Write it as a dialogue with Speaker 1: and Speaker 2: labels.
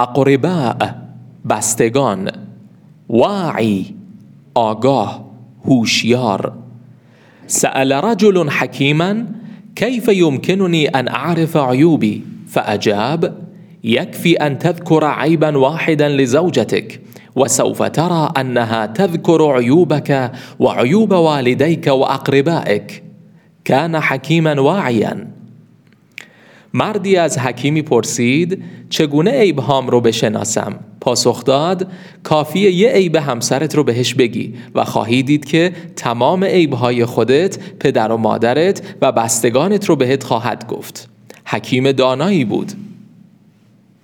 Speaker 1: أقرباء بستگان واعی آگاه هوشیار. سأل رجل حكيما كيف يمكنني أن أعرف عيوبي فأجاب يكفي أن تذكر عيبا واحدا لزوجتك وسوف ترى أنها تذكر عيوبك وعيوب والديك وأقربائك كان حكيما واعيا مردی از حکیمی پرسید چگونه عیبهام رو بشناسم؟ پاسخ داد کافیه یه عیب همسرت رو بهش بگی و خواهی دید که تمام عیبهای خودت پدر و مادرت و بستگانت رو بهت خواهد گفت. حکیم دانایی بود.